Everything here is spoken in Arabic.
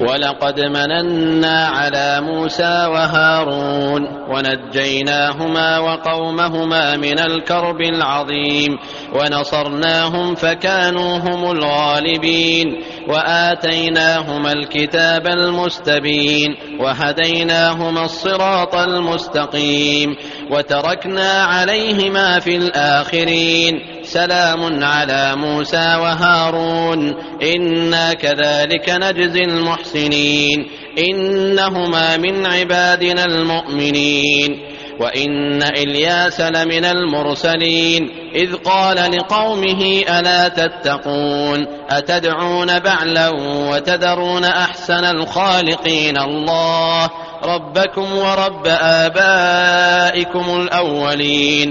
ولقد مننا على موسى وهارون ونجيناهما وقومهما من الكرب العظيم ونصرناهم فكانوا هم الغالبين وآتيناهما الكتاب المستبين وهديناهما الصراط المستقيم وتركنا عليهما في الآخرين سلام على موسى وهارون. إنا كذلك نجزي المحسنين. إنهما من عبادنا المؤمنين. وإن إلياس لمن المرسلين. إذ قال لقومه ألا تتقون؟ أتدعون بعلا وتذرون أحسن الخالقين الله؟ ربكم ورب آبائكم الأولين.